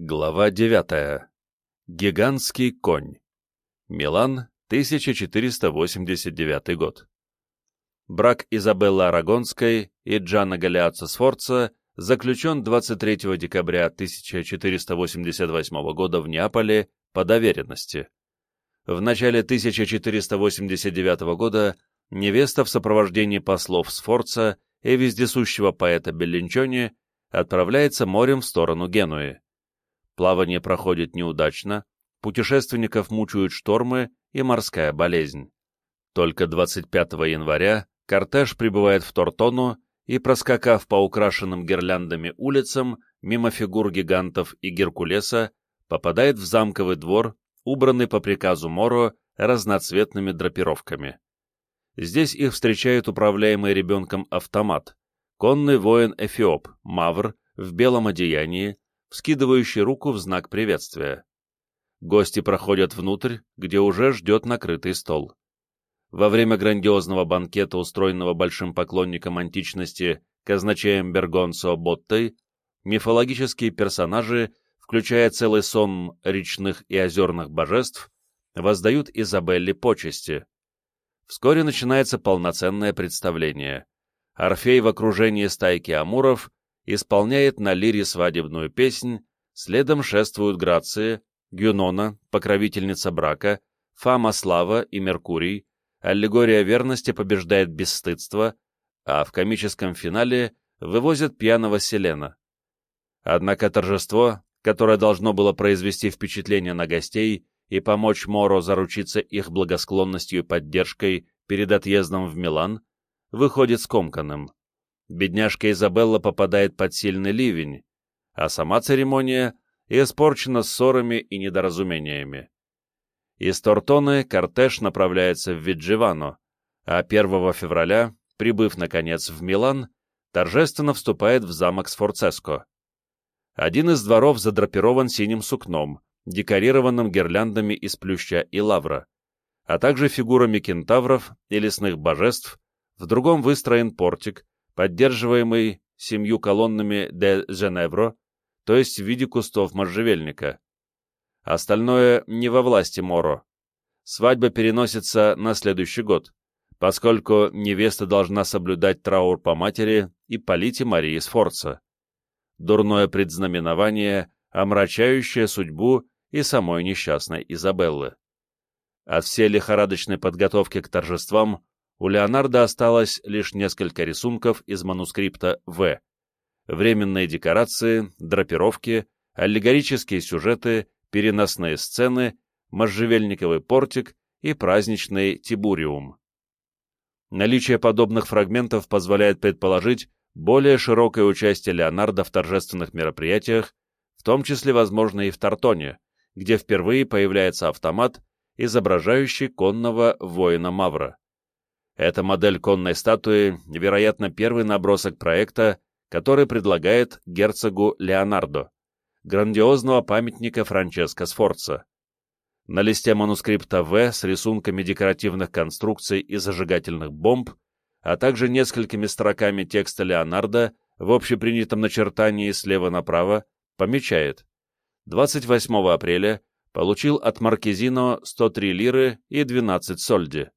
Глава 9. Гигантский конь. Милан, 1489 год. Брак Изабеллы Арагонской и Джана Галиатца Сфорца заключен 23 декабря 1488 года в Неаполе по доверенности. В начале 1489 года невеста в сопровождении послов Сфорца и вездесущего поэта Беллинчони отправляется морем в сторону Генуи. Плавание проходит неудачно, путешественников мучают штормы и морская болезнь. Только 25 января кортеж прибывает в Тортону и, проскакав по украшенным гирляндами улицам, мимо фигур гигантов и Геркулеса, попадает в замковый двор, убранный по приказу Моро разноцветными драпировками. Здесь их встречает управляемый ребенком автомат, конный воин-эфиоп, мавр, в белом одеянии, вскидывающий руку в знак приветствия. Гости проходят внутрь, где уже ждет накрытый стол. Во время грандиозного банкета, устроенного большим поклонником античности казначеем Бергонсо Боттой, мифологические персонажи, включая целый сон речных и озерных божеств, воздают Изабелле почести. Вскоре начинается полноценное представление. Орфей в окружении стайки амуров исполняет на лире свадебную песнь, следом шествуют Грации, Гюнона, покровительница брака, Фама Слава и Меркурий, аллегория верности побеждает бесстыдство, а в комическом финале вывозят пьяного Селена. Однако торжество, которое должно было произвести впечатление на гостей и помочь Моро заручиться их благосклонностью и поддержкой перед отъездом в Милан, выходит скомканным бедняжка Изабелла попадает под сильный ливень, а сама церемония испорчена ссорами и недоразумениями. Из Тортоны кортеж направляется в Видживано, а 1 февраля, прибыв, наконец, в Милан, торжественно вступает в замок Сфорцеско. Один из дворов задрапирован синим сукном, декорированным гирляндами из плюща и лавра, а также фигурами кентавров и лесных божеств, в другом выстроен портик, поддерживаемый семью колоннами де Женевро, то есть в виде кустов можжевельника. Остальное не во власти Моро. Свадьба переносится на следующий год, поскольку невеста должна соблюдать траур по матери и полите Марии Сфорца. Дурное предзнаменование, омрачающее судьбу и самой несчастной Изабеллы. От всей лихорадочной подготовки к торжествам у Леонардо осталось лишь несколько рисунков из манускрипта В. Временные декорации, драпировки, аллегорические сюжеты, переносные сцены, можжевельниковый портик и праздничный тибуриум. Наличие подобных фрагментов позволяет предположить более широкое участие Леонардо в торжественных мероприятиях, в том числе, возможно, и в Тартоне, где впервые появляется автомат, изображающий конного воина Мавра. Эта модель конной статуи, вероятно, первый набросок проекта, который предлагает герцогу Леонардо, грандиозного памятника Франческо Сфорца. На листе манускрипта В с рисунками декоративных конструкций и зажигательных бомб, а также несколькими строками текста Леонардо в общепринятом начертании слева направо, помечает 28 апреля получил от Маркизино 103 лиры и 12 сольди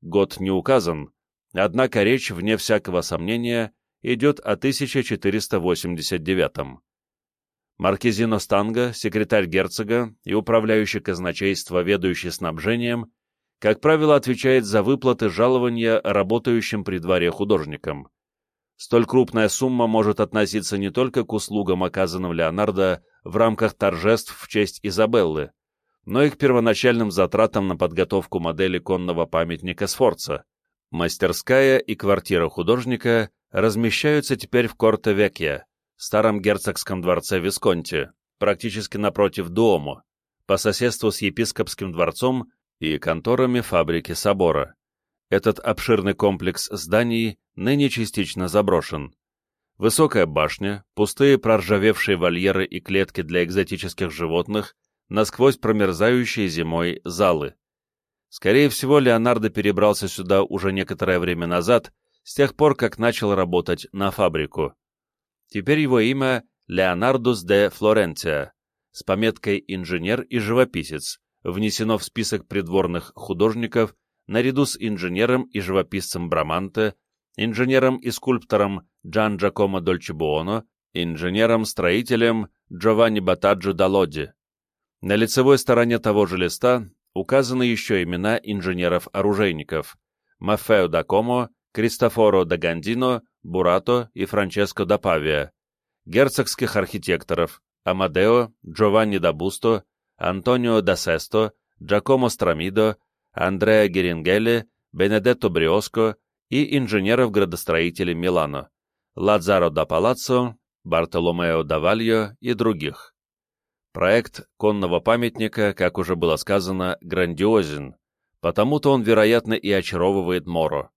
год не указан, однако речь, вне всякого сомнения, идет о 1489 -м. Маркизино Станга, секретарь герцога и управляющий казначейства, ведущий снабжением, как правило, отвечает за выплаты жалования работающим при дворе художникам. Столь крупная сумма может относиться не только к услугам, оказанным Леонардо в рамках торжеств в честь Изабеллы, но и к первоначальным затратам на подготовку модели конного памятника Сфорца. Мастерская и квартира художника размещаются теперь в Корте-Векья, старом герцогском дворце Висконти, практически напротив Дуомо, по соседству с епископским дворцом и конторами фабрики собора. Этот обширный комплекс зданий ныне частично заброшен. Высокая башня, пустые проржавевшие вольеры и клетки для экзотических животных – насквозь промерзающие зимой залы. Скорее всего, Леонардо перебрался сюда уже некоторое время назад, с тех пор, как начал работать на фабрику. Теперь его имя Леонардус де Флоренция, с пометкой «инженер» и «живописец», внесено в список придворных художников наряду с инженером и живописцем Браманте, инженером и скульптором Джан Джакомо Дольчебуоно, инженером-строителем Джованни Батаджо Далоди. На лицевой стороне того же листа указаны еще имена инженеров-оружейников Мафео да Комо, Кристофоро да Гандино, Бурато и Франческо да Павия, герцогских архитекторов Амадео, Джованни да Бусто, Антонио да Сесто, Джакомо Страмидо, Андреа Герингелли, Бенедетто Бриоско и инженеров-градостроителей Милано, Ладзаро да Палаццо, Бартоломео да Вальо и других. Проект конного памятника, как уже было сказано, грандиозен, потому-то он, вероятно, и очаровывает Моро.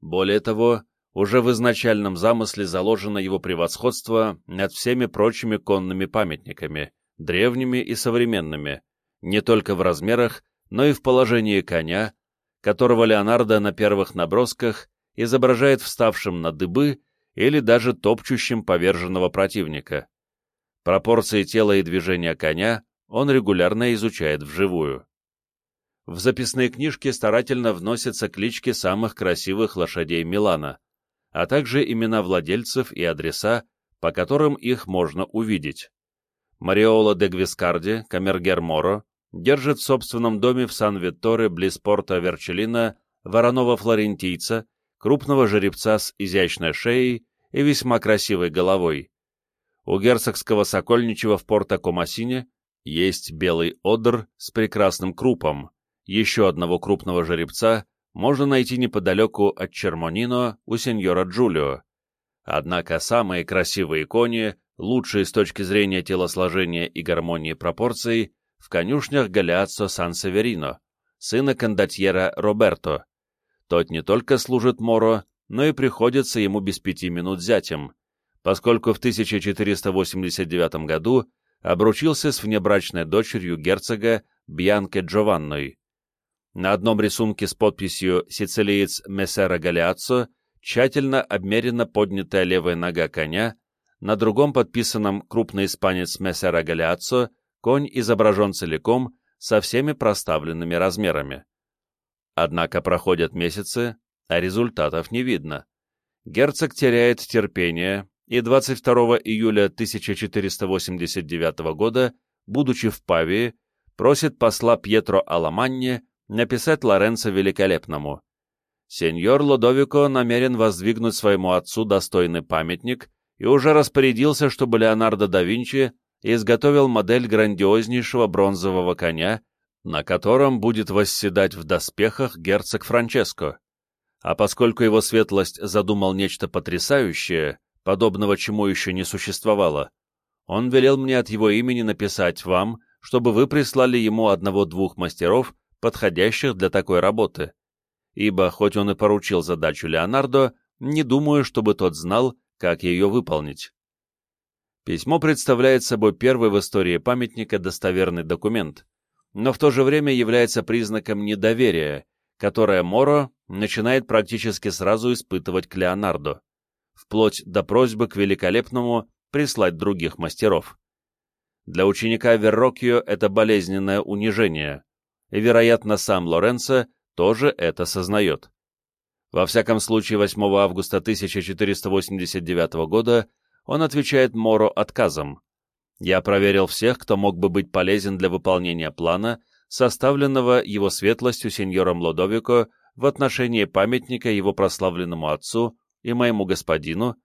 Более того, уже в изначальном замысле заложено его превосходство над всеми прочими конными памятниками, древними и современными, не только в размерах, но и в положении коня, которого Леонардо на первых набросках изображает вставшим на дыбы или даже топчущим поверженного противника. Пропорции тела и движения коня он регулярно изучает вживую. В записные книжки старательно вносятся клички самых красивых лошадей Милана, а также имена владельцев и адреса, по которым их можно увидеть. Мариола де Гвискарди, камергер Моро, держит в собственном доме в Сан-Витторе близ порта Верчелина вороного-флорентийца, крупного жеребца с изящной шеей и весьма красивой головой, у герцогского Сокольничего в Порто-Комасине есть белый одр с прекрасным крупом. Еще одного крупного жеребца можно найти неподалеку от Чермонино у сеньора Джулио. Однако самые красивые кони, лучшие с точки зрения телосложения и гармонии пропорций, в конюшнях Галиаццо Сан-Северино, сына кондотьера Роберто. Тот не только служит Моро, но и приходится ему без пяти минут зятем, поскольку в 1489 году обручился с внебрачной дочерью герцога Бьянке Джованной. На одном рисунке с подписью «Сицилиец Мессера Галиаццо» тщательно обмерена поднятая левая нога коня, на другом подписанном крупный испанец Мессера Галиаццо конь изображен целиком со всеми проставленными размерами. Однако проходят месяцы, а результатов не видно. Герцог теряет терпение и 22 июля 1489 года, будучи в Павии, просит посла Пьетро Аламанне написать Лоренцо Великолепному. Сеньор Лодовико намерен воздвигнуть своему отцу достойный памятник и уже распорядился, чтобы Леонардо да Винчи изготовил модель грандиознейшего бронзового коня, на котором будет восседать в доспехах герцог Франческо. А поскольку его светлость задумал нечто потрясающее, подобного чему еще не существовало, он велел мне от его имени написать вам, чтобы вы прислали ему одного-двух мастеров, подходящих для такой работы. Ибо, хоть он и поручил задачу Леонардо, не думаю, чтобы тот знал, как ее выполнить. Письмо представляет собой первый в истории памятника достоверный документ, но в то же время является признаком недоверия, которое Моро начинает практически сразу испытывать к Леонардо вплоть до просьбы к великолепному прислать других мастеров. Для ученика Веррокио это болезненное унижение, и, вероятно, сам Лоренцо тоже это сознает. Во всяком случае, 8 августа 1489 года он отвечает Моро отказом. Я проверил всех, кто мог бы быть полезен для выполнения плана, составленного его светлостью сеньором Лодовико в отношении памятника его прославленному отцу и моему господину,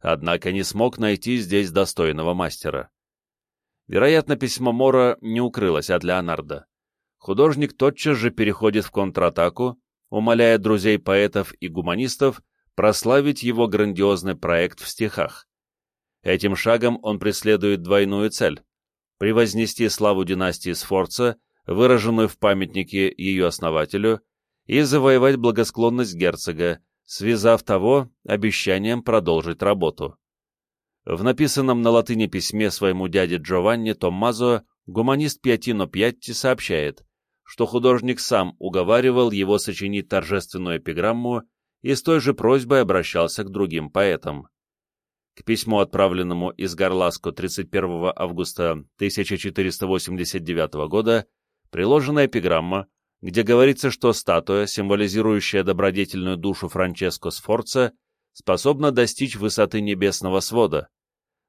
однако не смог найти здесь достойного мастера. Вероятно, письмо Мора не укрылось от Леонардо. Художник тотчас же переходит в контратаку, умоляя друзей поэтов и гуманистов прославить его грандиозный проект в стихах. Этим шагом он преследует двойную цель — превознести славу династии Сфорца, выраженную в памятнике ее основателю, и завоевать благосклонность герцога, связав того обещанием продолжить работу. В написанном на латыни письме своему дяде Джованни Томмазо гуманист Пьятино Пьятти сообщает, что художник сам уговаривал его сочинить торжественную эпиграмму и с той же просьбой обращался к другим поэтам. к письму, отправленному из Горласко 31 августа 1489 года, приложена эпиграмма, где говорится, что статуя, символизирующая добродетельную душу Франческо Сфорца, способна достичь высоты небесного свода.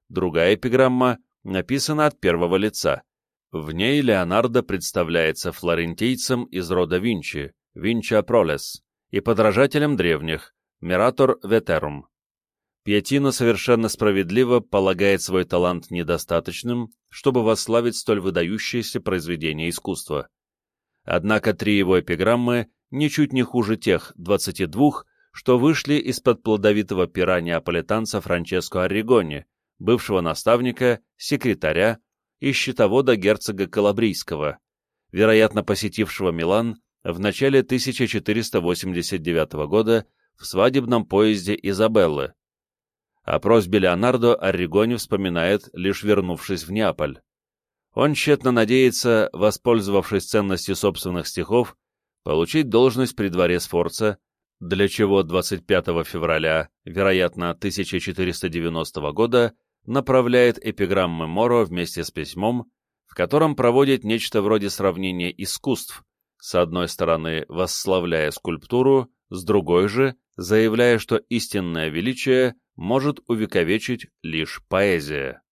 Другая эпиграмма написана от первого лица. В ней Леонардо представляется флорентийцем из рода Винчи, Винча Пролес, и подражателем древних, Миратор Ветерум. Пьятино совершенно справедливо полагает свой талант недостаточным, чтобы восславить столь выдающееся произведение искусства. Однако три его эпиграммы ничуть не хуже тех 22, что вышли из-под плодовитого пера неаполитанца Франческо Орригони, бывшего наставника, секретаря и счетовода герцога Калабрийского, вероятно посетившего Милан в начале 1489 года в свадебном поезде Изабеллы. О просьбе Леонардо Орригони вспоминает, лишь вернувшись в Неаполь. Он тщетно надеется, воспользовавшись ценностью собственных стихов, получить должность при дворе Сфорца, для чего 25 февраля, вероятно, 1490 года, направляет эпиграммы Моро вместе с письмом, в котором проводит нечто вроде сравнения искусств, с одной стороны восславляя скульптуру, с другой же заявляя, что истинное величие может увековечить лишь поэзия.